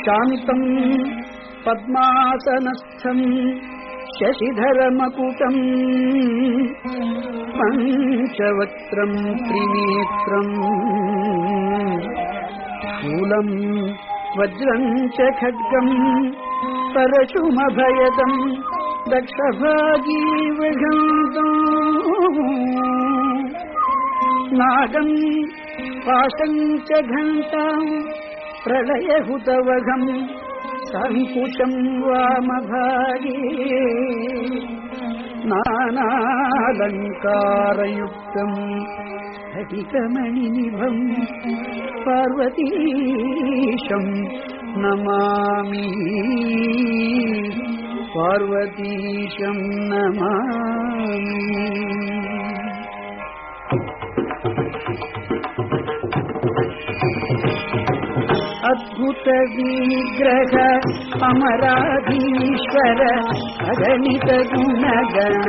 శాంతం పద్మాసనస్థం శశిధరమకుటం పంచవక్త్రం త్రినేత్రం శూలం వజ్రం చ ఖడ్గం పరశుమభయదం దక్షభాగీవృగంతం నాగం పాశం చ ఘంటాం ప్రళయహుతవఘం సంకుశం వామభాగే. నానాలంకారయుక్తం స్ఫటికమణినిభం పార్వతీశం నమామి. పార్వతీశం నమామి. అద్భుత విగ్రహ అమరాధీశ్వర అగణిత గుణగణ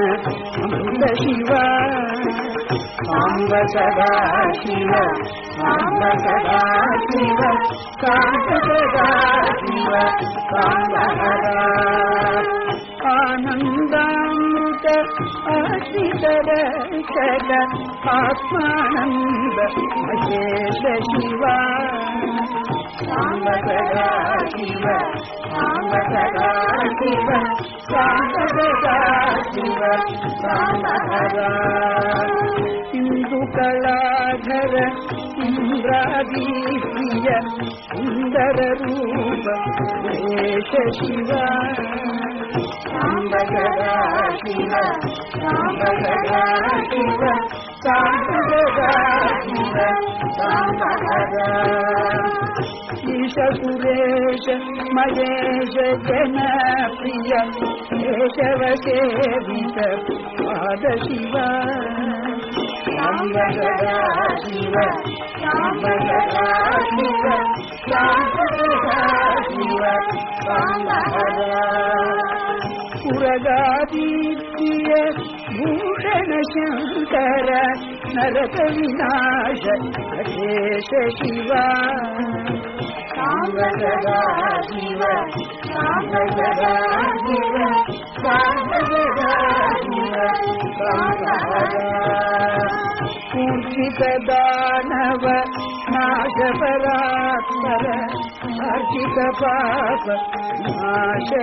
అమృత శివ సాంబ సదా శివ సాంబ సదా శివ సాంబ సదా శివ సాంబహర ఆనందామృత ఆశ్రితర ఆత్మానంద మహేష శివా. సాంబ సదా శివ సాంబ సదా శివ సాంబ సదా శివ సాంబహర ఇందు కళాధర సుందర రూప శేష శివ సదా శివ సదా శివ సాంబ సదా ఈశ సురేశ మహేశ జన ప్రియ కేశవ సేవిత పాద శివ శివ సదా శివ శివ సాంబ సదా శివ సాంబహర పురగాదీప్య భూషణ శంకర నరక వినాశ అశేష శివ సాంబ సదా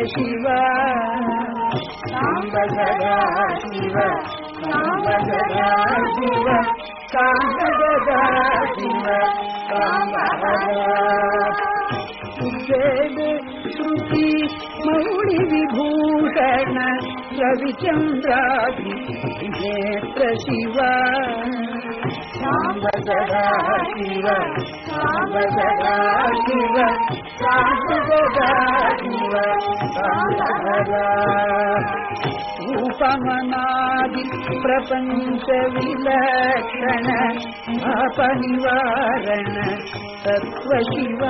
శివ సాంబ సదా శివ సాంబ సదా శివ పూజిత దానవ నాశ పరాత్పర అర్చిత పాప నాశ శివ సాంబ సదా శివ సాంబ సదా శివ సదా శివ సాంబ సదా శివ సదా శివ సదా ఉపమనాది ప్రపంచ విలక్షణ పాప నివారణ తత్వ శివ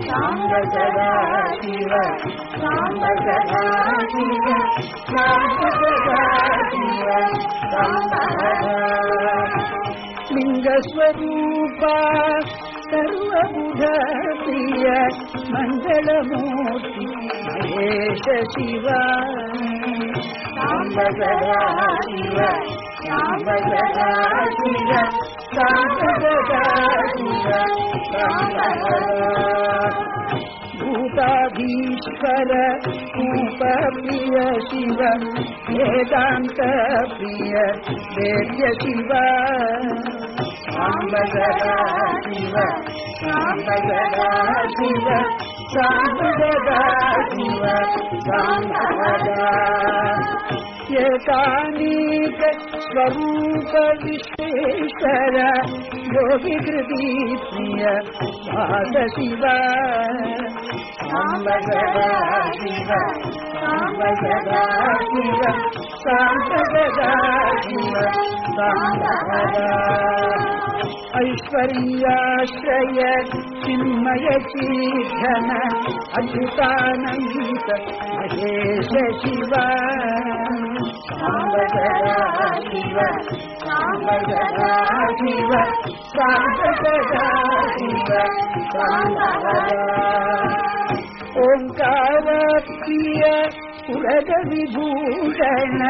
సాంబ సదా శివ సాంబ సదా శివ సాంబ సదా శివ లింగస్వరూప సర్వబుధ ప్రియ మంగళమూర్తి మహేశ శివ. సాంబ సదా శివ సాంబ సదా శివ సాంబ సదా శివ భూతాధీశ్వర రూప ప్రియ శివ వేదాంత ప్రియ వేద్య శివ సాంబ సదా శివ సాంబ సదా శివ సాంబ సదా శివ సాంబ ఏకానేక స్వరూప విశ్వేశ్వర యోగి కృతి ప్రియ పాద శివ సాంబ సదా శివ సాంబ సదా శివ సాంబ సదా శివ సాంబ ఐశ్వర్యాశ్రయ సదా శివ సాంబ సదా శివ సాంబ సదా శివ సాంబ ఉరగ విభూషణ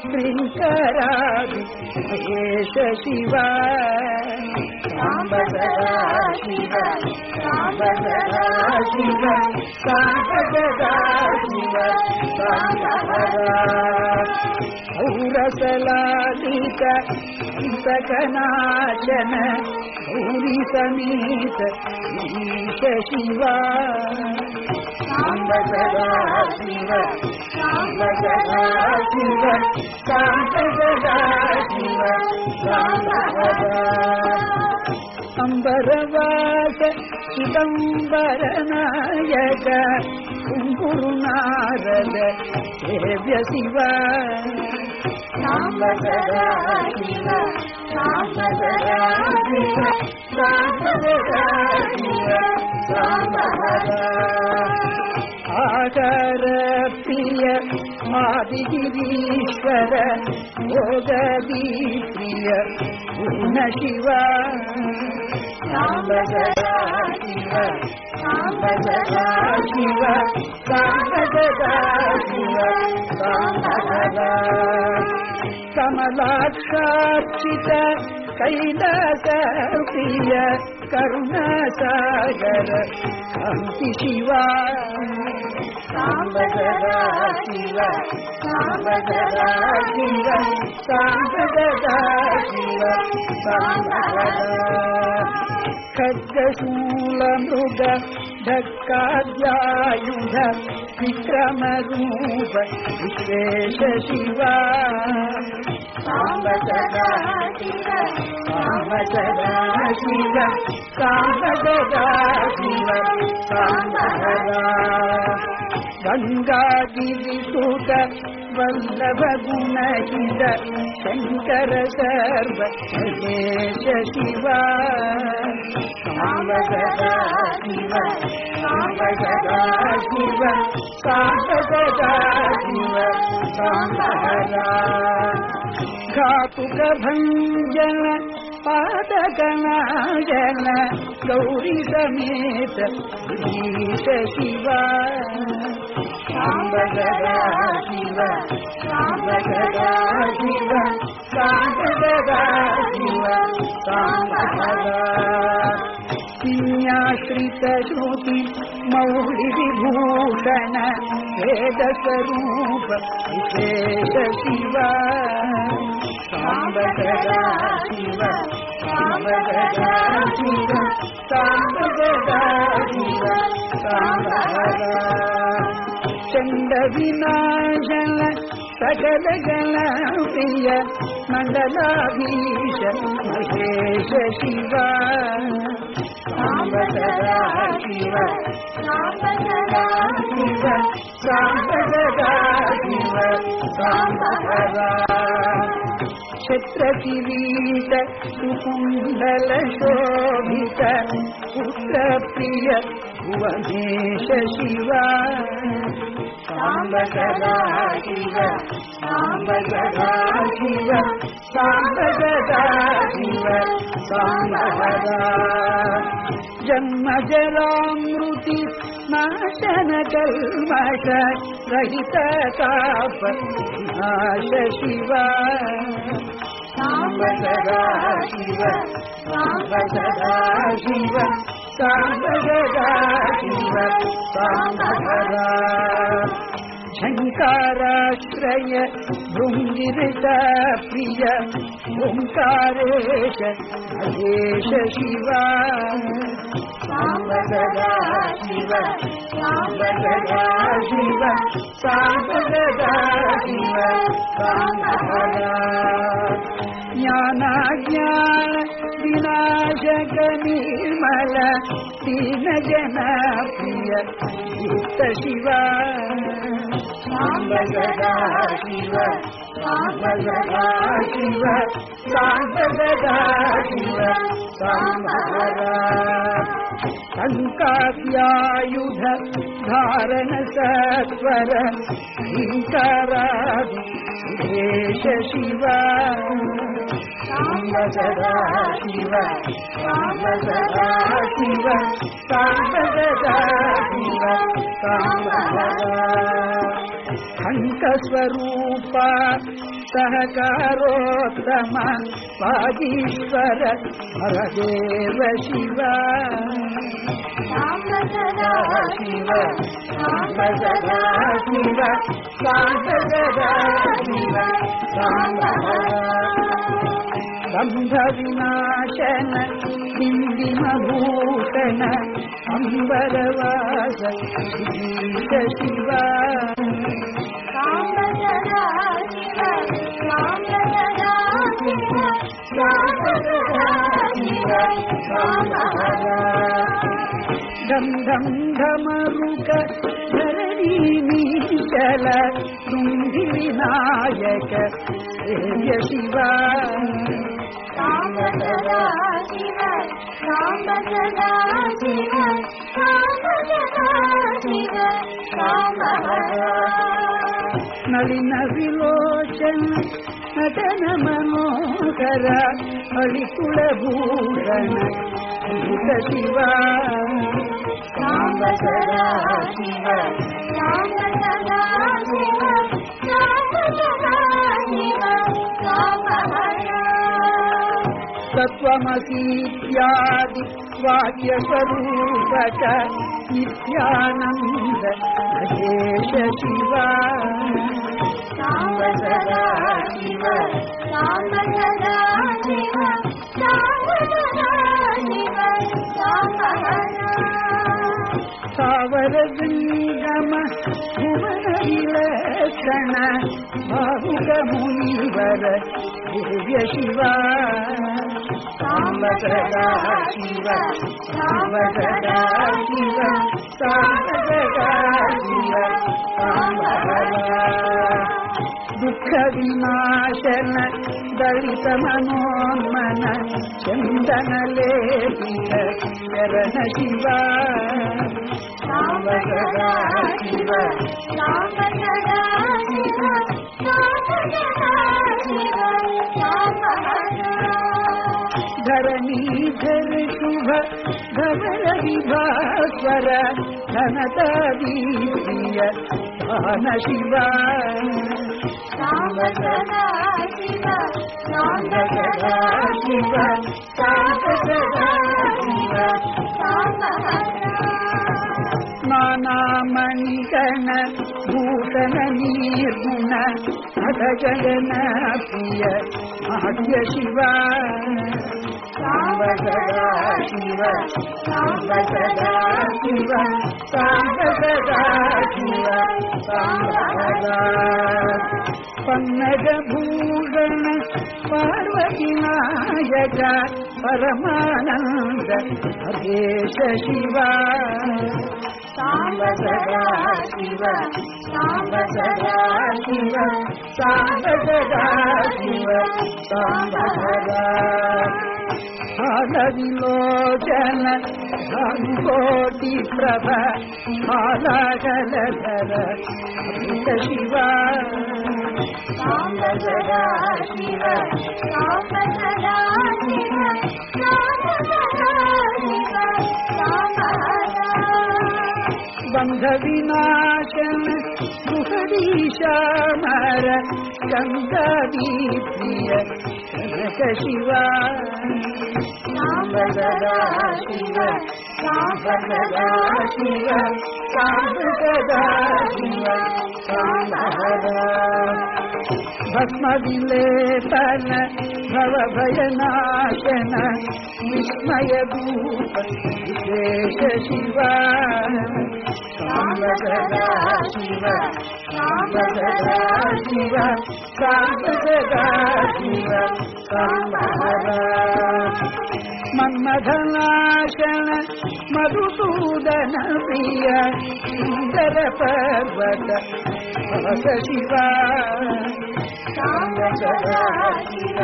శ్రీంకరాది శివ సాంబ సదా శివ సాంబ సదా శివ సాంబ సదా పౌరసలాదిత సాంబ ఔరసలాలిక ఇంతకనాచన గౌరీ సమేత ఈశ శివ. సాంబ సదా శివ సాంబ సదా శివ సాంబ సదా శివ సాంబ సదా అంబరవాస చిదంబరనాయక నాయక కుంకురు నారద సేవ్య శివ. సాంబ శివ శివ శివ ఆకర ప్రియ ఆదిగిరీశ్వర భోగదీ ప్రియ పూర్ణ శివ శివ కమలాక్షార్చిత కైలాస ప్రియ కరుణ సాగర కాంతి శివ సాంబ సదా శివ. సాంబ సదా శివ సాంబ సదా శివ సాంబ ఖడ్గశూల మృగ ఢక్కాద్యాయుధ విక్రమ రూప విశ్వేశ శివ సాంబ సదా శివ సాంబ సదా శివ సాంబ సదా శివ సాంబ సదా గంగాగిరిసుత వల్లభ గుణహిత శంకర సర్వ మహేశ శివ సాంబ సదా శివ సాంబ సదా శివ సాంబ సదా శివ సాంబ సదా ఘాతుక భంజన పాదకనాయన గౌరీ సమేత ఈశ శివ సాంబ సదా శివ సాంబ సదా శివ సాంబ సదా శివ సాంబ సదా శ్రీత శ్రుతి మౌళి విభూషణ వేద స్వరూప విశేష శివ సాంబ శివ సాంబ శివ సాంబ శివ సాంబ చండ వినాశన సకల గణ ప్రియ మండలాధీశ మహేశ శివ. శివ సాంబ సదా శివ సాంబ క్షత్ర కిరీట సుకుండల శోభిత పుత్ర ప్రియ భువనేశ శివా. సాంబ సదా శివ సాంబ సదా శివ సాంబ సదా శివ సాంబ సదా జన్మ జరామృతి నాశన కల్మష రహిత తాప నాశ శివ. సాంబ సదా శివ సాంబ సదా శివ సాంబ సదా శివ సాంబ సదా శంకారాశ్రయ భృంగిరిత ప్రియ ఓంకారేశ మహేశ శివ సాంబ సదా శివ సాంబ సదా శివ సాంబ సదా శివ సాంబ సదా జ్ఞానాజ్ఞాన వినాశక నిర్మల దీన జన ప్రియ యుక్త శివ సాంబ సదా శివ సాంబ సదా శివ సాంబ సదా శివ సాంబ సదా శివ సాంబ సదా శివ సాంబ సదా శివ శివ సహకారోత్తమ వాగీశ్వర హరదేవ శివ సదా శివ సదా శివ సదా శివ అంధ వినాశన హిందిమభూషణ అంబరవాస శివ శివ ధం ధం ధమరుక ధరణీ మీచల తుంగి వినాయక శివ సాంబ సదా శివ సాంబ సదా శివ సాంబ సదా శివ. నలిన విలోచన నటన మనోహర హరికుల భూషణ శివ సదా శివ సదా శివ సదా శివ తత్వమసీత్యాది వాక్య స్వరూపక నిత్యానంద మహేశ శివ సాంబ సదా శివ సాంబ సదా శివ సాంబ సదా శివ సాంబ సావర గంగమ భువన సాంబ సదా శివ సాంబ సదా శివ సాంబ సదా శివ సాంబ దుఃఖ వినాశన దళిత మనోన్మన చందన లేపిత శరణ శివ సాంబ సదా శివ సాంబ సదా శివ సాంబ సదా శివ సాంబ ధరణీధర శుభ ధవర విభాస్వర ఘనతాదీయ భాన శివ సాంబ సదా శివ సాంబ సదా శివ సాంబ సదా శివ సాంబ నానామణిగణ భూషణ నిర్గుణ అధ జగన ప్రియ ఆద్య శివ సాంబ సదా శివ సాంబ సదా శివ సాంబ సదా శివ సాంబ సదా పన్నగ భూషణ పార్వతి నాయక పరమానంద అదేశ శివ సాంబ సదా శివ సాంబ సదా శివ సాంబ సదా శివ సాంబ సదా విలోచన కోటి ప్రభ హాలగలధర అమృత శివ. సాంబ సదా శివ సాంబ సదా శివ సాంబ సదా శివ సాంబ బంధ వినాశన ముఖదీశామర గంగాదీ ప్రియ కనక శివ సాంబ సదా శివ సాంబ సదా శివ సాంబ సదా శివ సాంబ భస్మ విలేపన భవభయనాశన విస్మయ భూత విశేష శివ. సాంబ శివ సాంబ శివ సాంబ శివ మన్మథనాశన మధుసూదన ప్రియ సుందర పర్వత శివ సాంబ సదా శివ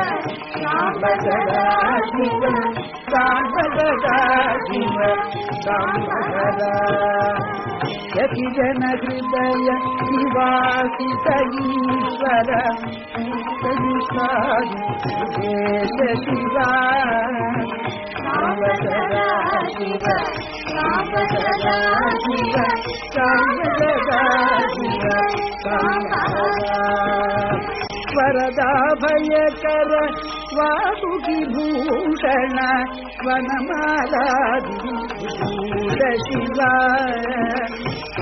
సాంబ సదా శివ సాంబ సదా శివ సాంబహర యతి జన హృదయ నివాసిత ఈశ్వర శివ శివ సాంబసదా శివ సాంబసదా శివ సాంబహర వరదాభయకర వాసుకి భూషణ వనమాలా శివ.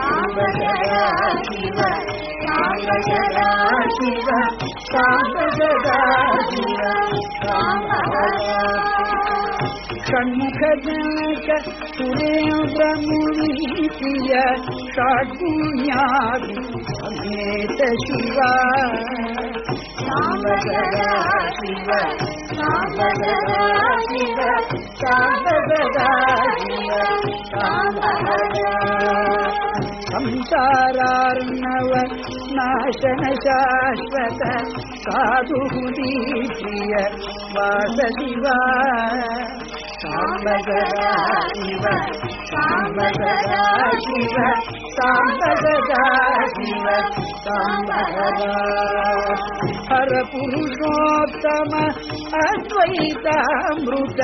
సాంబహర శాంతస్వరూప జగత్రయ చిన్మయ అంతిమతీ ప్రియ శివ సాంబసదా శివ సాంబసదా శివ సాంబసదా శివ సాంబహర షణ్ముఖ జనక సురేంద్రమునీయ షాడ్గుణ్యాది సమేత శివ సాంబసదా శివ సాంబసదా శివ సాంబసదా శివ సాంబహర సంసారార్ణవ నాశన శాశ్వత సాధుహుదీ ప్రియ వాస శివ సాంబసదా శివ సాంబసదా శివ సాంబసదా శివ సాంబహర హర పురుషోత్తమ అద్వైతామృత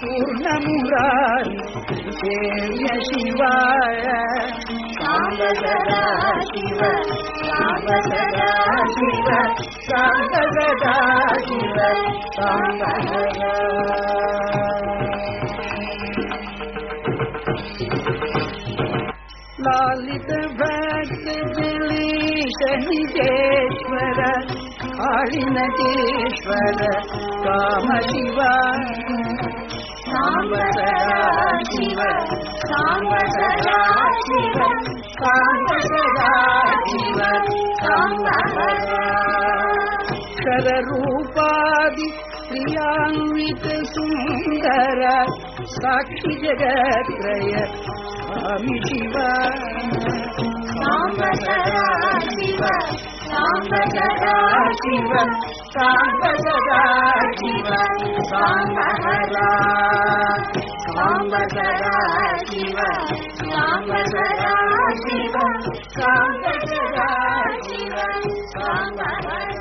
పూర్ణమురారి సేవ్య శివాయ సాంబసదా శివ సాంబసదా శివ సాంబసదా శివ సాంబహర లాలిత భక్త దిలీశ నిజేశ్వర కాళినటేశ్వర కామ శివ సాంబసదా శివ సాంబసదా శివ సాంబసదా శివ సాంబహర అక్షర రూపాది సుందర సాక్షి జగత్రయ స్వామి శివ. శివ శివ. సాంబసదా శివ సాంబహర సాంబసదా శివ సాంబసదా శివ సాంబసదా శివ సాంబహర